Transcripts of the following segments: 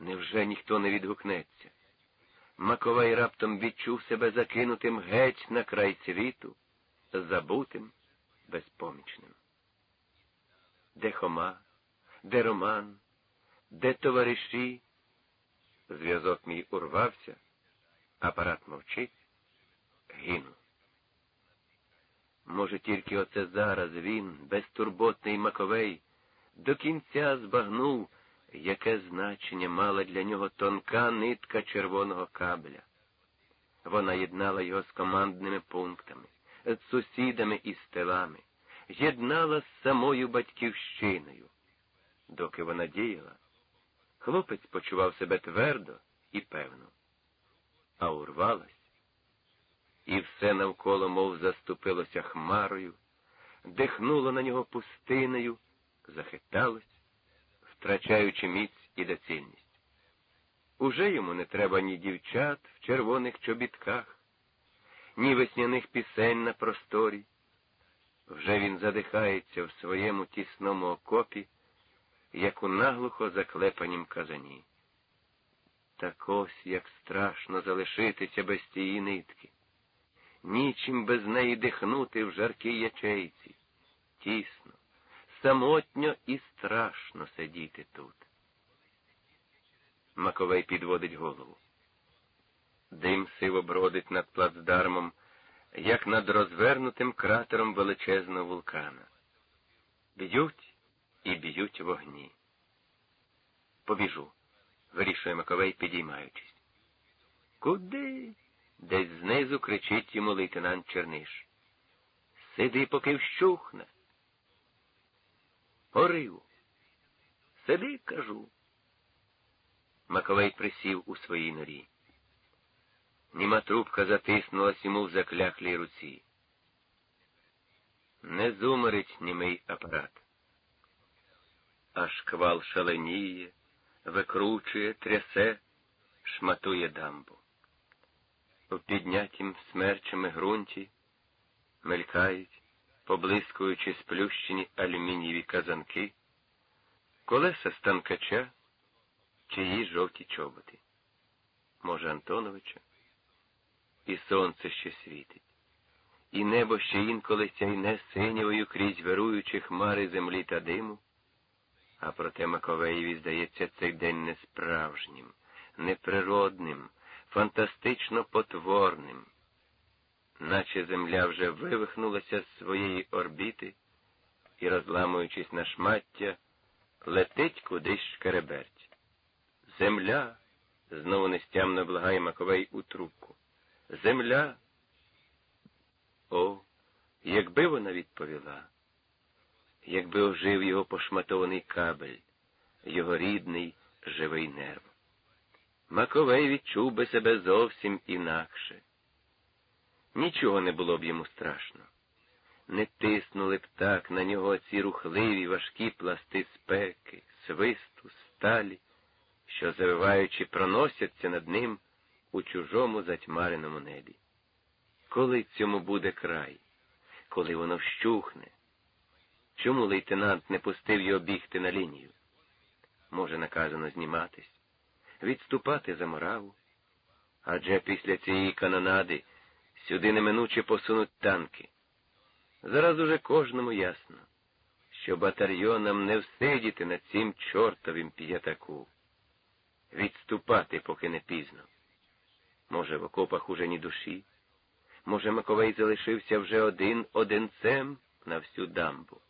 Невже ніхто не відгукнеться? Маковей раптом відчув себе закинутим геть на край світу, забутим, безпомічним. Де Хома, де Роман, де товариші? Зв'язок мій урвався, апарат мовчить, гину. Може, тільки оце зараз він, безтурботний Маковей, до кінця збагнув, яке значення мала для нього тонка нитка червоного кабеля. Вона єднала його з командними пунктами, з сусідами і стелами, єднала з самою батьківщиною. Доки вона діяла, хлопець почував себе твердо і певно, а урвалась, і все навколо, мов заступилося хмарою, дихнуло на нього пустиною, захиталось, втрачаючи міць і доцільність. Уже йому не треба ні дівчат в червоних чобітках, ні весняних пісень на просторі. Вже він задихається в своєму тісному окопі, як у наглухо заклепанім казані. Так ось як страшно залишитися без тієї нитки, нічим без неї дихнути в жаркій ячейці, тісно, самотньо і страшно сидіти тут. Маковей підводить голову. Дим сиво бродить над плацдармом, як над розвернутим кратером величезного вулкана. Б'ють і б'ють вогні. Побіжу, вирішує Маковей, підіймаючись. Куди? Десь знизу кричить йому лейтенант Черниш. Сиди, поки вщухне. Порив. Сиди, кажу. Маковей присів у своїй норі. Німа трубка затиснулась йому в закляклій руці. Не зумерить німий апарат. Аж квал шаленіє, викручує, трясе, шматує дамбу. У піднятім смерчами ґрунті мелькають, поблискуючи сплющені алюмінієві казанки, колеса станкача, чиї жовті чоботи. Може, Антоновича? І сонце ще світить, і небо ще інколи сяйне синєвою крізь вируючі хмари землі та диму, а проте Маковеєві здається цей день несправжнім, неприродним, фантастично потворним, наче земля вже вивихнулася з своєї орбіти і, розламуючись на шмаття, летить кудись шкереберть. Земля, знову нестямно благає Маковей у трубку. Земля. О, якби вона відповіла, якби ожив його пошматований кабель, його рідний живий нерв. Маковей відчув би себе зовсім інакше. Нічого не було б йому страшно. Не тиснули б так на нього ці рухливі важкі пласти спеки, свисту, сталі, що, завиваючи, проносяться над ним у чужому затьмареному небі. Коли цьому буде край, коли воно вщухне? Чому лейтенант не пустив його бігти на лінію? Може, наказано зніматись, відступати за мораву? Адже після цієї канонади сюди неминуче посунуть танки. Зараз уже кожному ясно, що батальйонам не всидіти на цім чортовім п'ятаку, відступати, поки не пізно. Може, в окопах уже ні душі, може, Маковей залишився вже один одинцем на всю дамбу.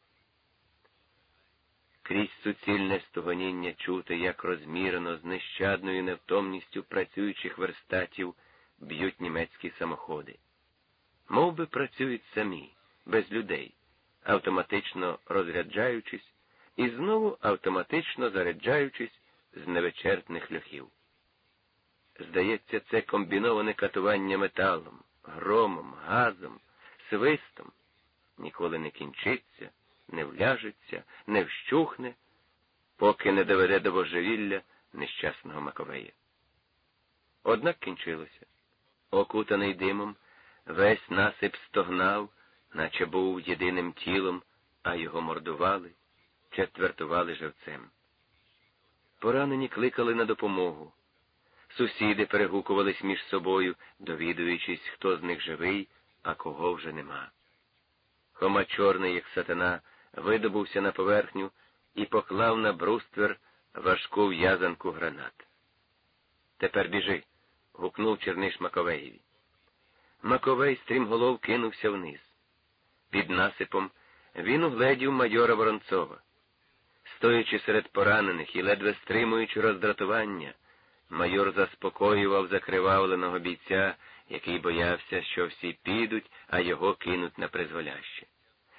Крізь суцільне стогоніння чути, як розмірено з нещадною невтомністю працюючих верстатів б'ють німецькі самоходи. Мов би працюють самі, без людей, автоматично розряджаючись і знову автоматично заряджаючись з невичерпних льохів. Здається, це комбіноване катування металом, громом, газом, свистом ніколи не кінчиться, не вляжеться, не вщухне, поки не доведе до божевілля нещасного Маковея. Однак кінчилося. Окутаний димом, весь насип стогнав, наче був єдиним тілом, а його мордували, четвертували живцем. Поранені кликали на допомогу. Сусіди перегукувались між собою, довідуючись, хто з них живий, а кого вже нема. Хома чорний, як сатана, видобувся на поверхню і поклав на бруствер важку в'язанку гранат. Тепер біжи. гукнув Черниш Маковеєві. Маковей стрімголов кинувся вниз. Під насипом він угледів майора Воронцова. Стоячи серед поранених і ледве стримуючи роздратування, майор заспокоював закривавленого бійця, який боявся, що всі підуть, а його кинуть на призволяще.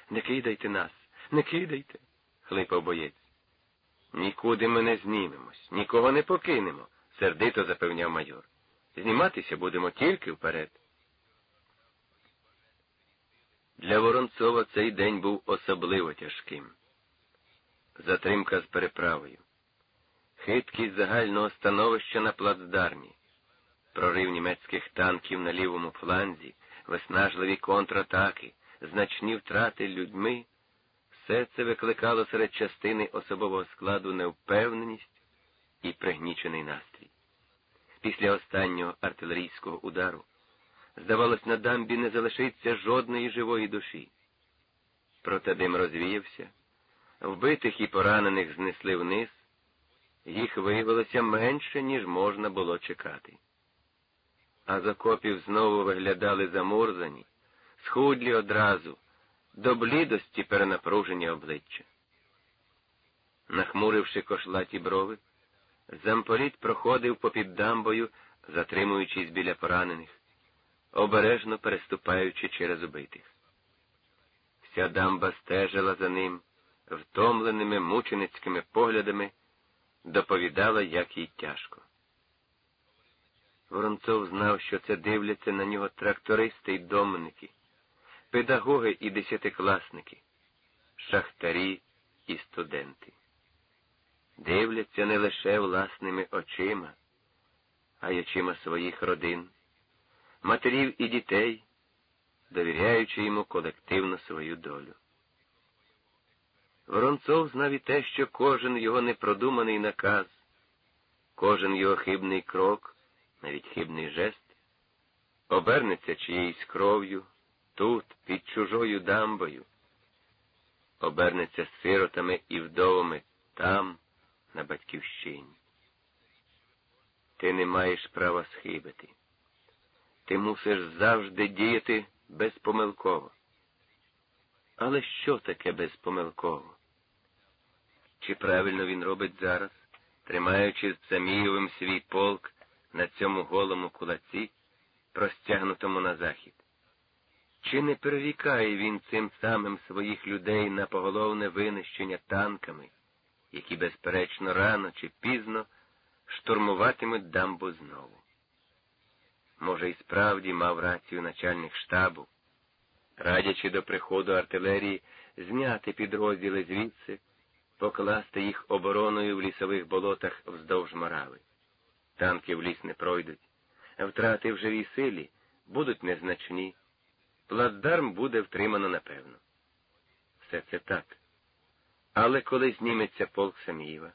Не кидайте нас, не кидайте, хлипав боєць. Нікуди ми не знімемось, нікого не покинемо, сердито запевняв майор. Зніматися будемо тільки вперед. Для Воронцова цей день був особливо тяжким. Затримка з переправою, хиткість загального становища на плацдармі, прорив німецьких танків на лівому фланзі, виснажливі контратаки, значні втрати людьми, все це викликало серед частини особового складу невпевненість і пригнічений настрій. Після останнього артилерійського удару, здавалось, на дамбі не залишиться жодної живої душі. Проте дим розвіявся, вбитих і поранених знесли вниз, їх виявилося менше, ніж можна було чекати. А з окопів знову виглядали замурзані, схудлі одразу, до блідості перенапружені обличчя. Нахмуривши кошлаті брови, замполіт проходив попід дамбою, затримуючись біля поранених, обережно переступаючи через убитих. Вся дамба стежила за ним, втомленими мученицькими поглядами, доповідала, як їй тяжко. Воронцов знав, що це дивляться на нього трактористи й домники, педагоги і десятикласники, шахтарі і студенти. Дивляться не лише власними очима, а й очима своїх родин, матерів і дітей, довіряючи йому колективно свою долю. Воронцов знав і те, що кожен його непродуманий наказ, кожен його хибний крок, навіть хибний жест, обернеться чиєюсь кров'ю тут, під чужою дамбою, обернеться сиротами і вдовами там, на батьківщині. Ти не маєш права схибити. Ти мусиш завжди діяти безпомилково. Але що таке безпомилково? Чи правильно він робить зараз, тримаючи з Самієвим свій полк на цьому голому кулаці, простягнутому на захід? Чи не перерікає він цим самим своїх людей на поголовне винищення танками, які, безперечно, рано чи пізно штурмуватимуть дамбу знову? Може, і справді мав рацію начальник штабу, радячи до приходу артилерії зняти підрозділи звідси, покласти їх обороною в лісових болотах вздовж морави. Танки в ліс не пройдуть, втрати в живій силі будуть незначні. Плацдарм буде втримано напевно. Все це так. Але коли зніметься полк Самієва,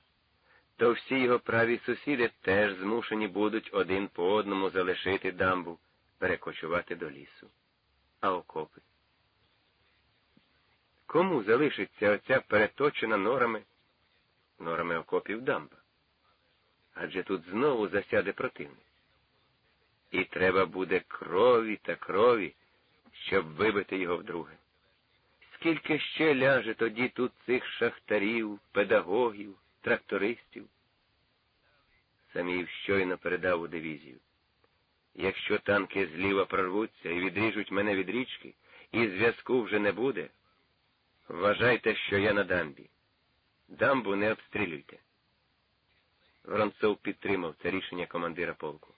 то всі його праві сусіди теж змушені будуть один по одному залишити дамбу, перекочувати до лісу. А окопи? Кому залишиться оця переточена норами, норами окопів дамба? Адже тут знову засяде противник. І треба буде крові та крові щоб вибити його вдруге. Скільки ще ляже тоді тут цих шахтарів, педагогів, трактористів? Самів щойно передав у дивізію. Якщо танки зліва прорвуться і відріжуть мене від річки, і зв'язку вже не буде, вважайте, що я на дамбі. Дамбу не обстрілюйте. Воронцов підтримав це рішення командира полку.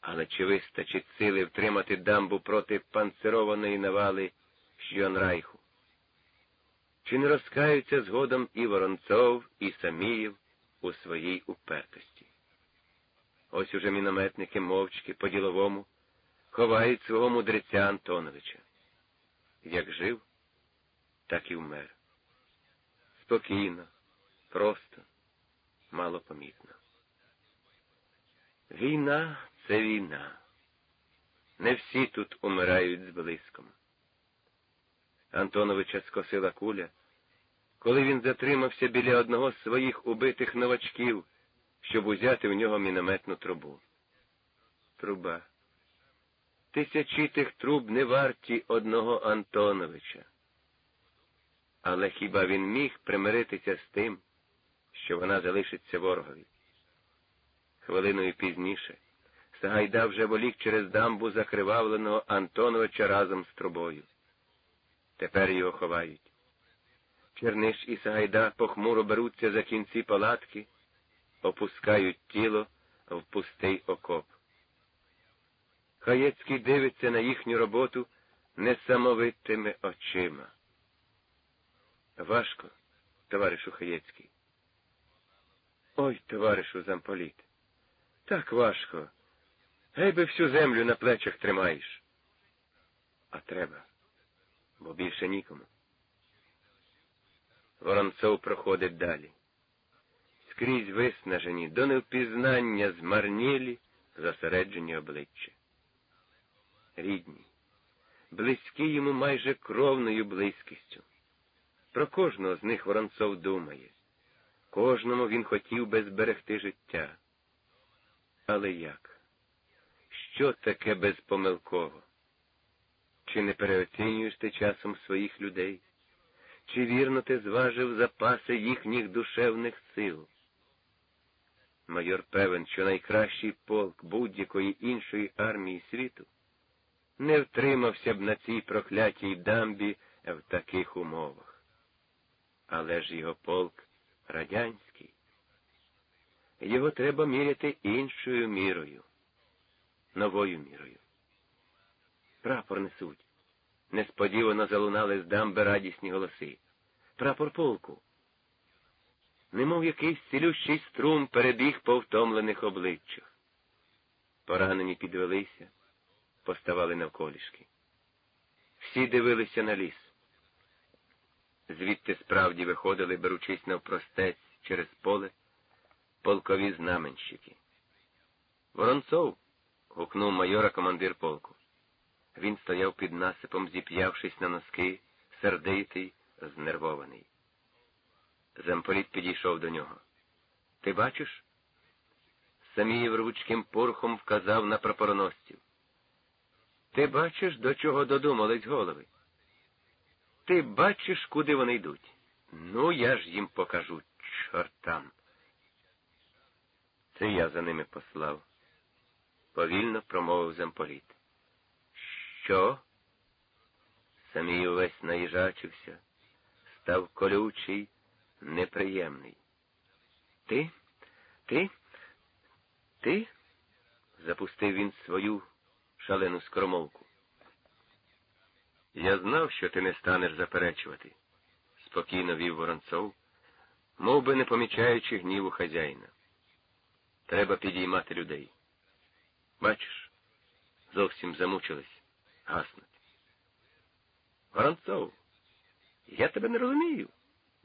Але чи вистачить сили втримати дамбу проти панцированої навали Шйонрайху? Чи не розкаються згодом і Воронцов, і Саміїв у своїй упертості? Ось уже мінометники мовчки по-діловому ховають свого мудреця Антоновича. Як жив, так і вмер. Спокійно, просто, малопомітно. Війна це війна. Не всі тут умирають з блиском. Антоновича скосила куля, коли він затримався біля одного з своїх убитих новачків, щоб узяти в нього мінометну трубу. Труба. Тисячі тих труб не варті одного Антоновича. Але хіба він міг примиритися з тим, що вона залишиться ворогові? Хвилиною пізніше Сагайда вже волік через дамбу закривавленого Антоновича разом з трубою. Тепер його ховають. Черниш і Сагайда похмуро беруться за кінці палатки, опускають тіло в пустий окоп. Хаєцький дивиться на їхню роботу несамовитими очима. Важко, товаришу Хаєцький. Ой, товаришу замполіт, так важко. Гей би всю землю на плечах тримаєш. А треба, бо більше нікому. Воронцов проходить далі. Скрізь виснажені, до невпізнання змарнілі, зосереджені обличчя. Рідні, близькі йому майже кровною близькістю. Про кожного з них Воронцов думає. Кожному він хотів би зберегти життя. Але як? Що таке безпомилково? Чи не переоцінюєш ти часом своїх людей? Чи вірно ти зважив запаси їхніх душевних сил? Майор певен, що найкращий полк будь-якої іншої армії світу не втримався б на цій проклятій дамбі в таких умовах. Але ж його полк радянський. Його треба міряти іншою мірою, новою мірою. Прапор несуть. Несподівано залунали з дамби радісні голоси. Прапор полку. Немов якийсь цілющий струм перебіг по втомлених обличчях. Поранені підвелися, поставали навколішки. Всі дивилися на ліс. Звідти справді виходили, беручись навпростець через поле, полкові знаменщики. Воронцов. гукнув майора командир полку. Він стояв під насипом, зіп'явшись на носки, сердитий, знервований. Замполіт підійшов до нього. Ти бачиш? Саміїв рвучким порухом вказав на прапороносців. Ти бачиш, до чого додумались голови? Ти бачиш, куди вони йдуть? Ну, я ж їм покажу, чортам. Це я за ними послав, повільно промовив замполіт. Що? Самій увесь наїжачився, став колючий, неприємний. Ти? Ти? Ти? запустив він свою шалену скромовку. Я знав, що ти не станеш заперечувати, спокійно вів Воронцов, мов би не помічаючи гніву хазяїна. Треба підіймати людей. Бачиш, зовсім замучились, гаснуть. Воронцов, я тебе не розумію.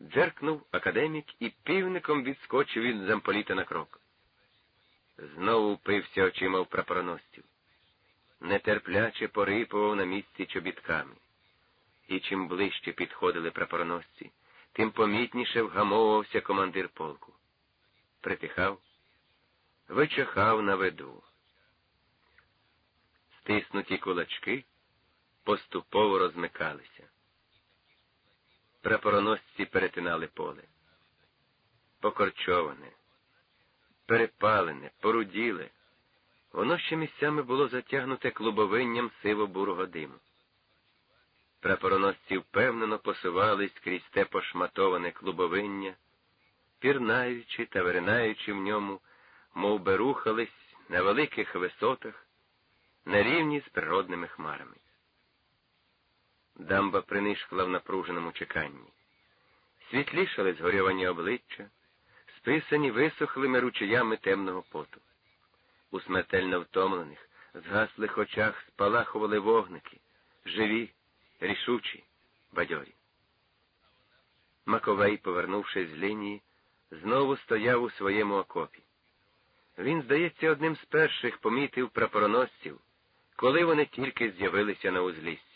Дзеркнув академік і півником відскочив від замполіта на крок. Знову впився очима в прапороносців нетерпляче порипував на місці чобітками. І чим ближче підходили прапороносці, тим помітніше вгамовувався командир полку. Притихав, вичихав на виду. Стиснуті кулачки поступово розмикалися. Прапороносці перетинали поле. Покорчоване, перепалене, поруділе. Воно ще місцями було затягнуте клубовинням сиво-бурого диму. Прапороносці впевнено посувались крізь те пошматоване клубовиння, пірнаючи та виринаючи в ньому, мов би рухались на великих висотах, на рівні з природними хмарами. Дамба принишкла в напруженому чеканні. Світлішали згорьовані обличчя, списані висохлими ручаями темного поту. У смертельно втомлених, згаслих очах спалахували вогники, живі, рішучі, бадьорі. Маковей, повернувшись з лінії, знову стояв у своєму окопі. Він, здається, одним з перших помітив прапороносців, коли вони тільки з'явилися на узліссі.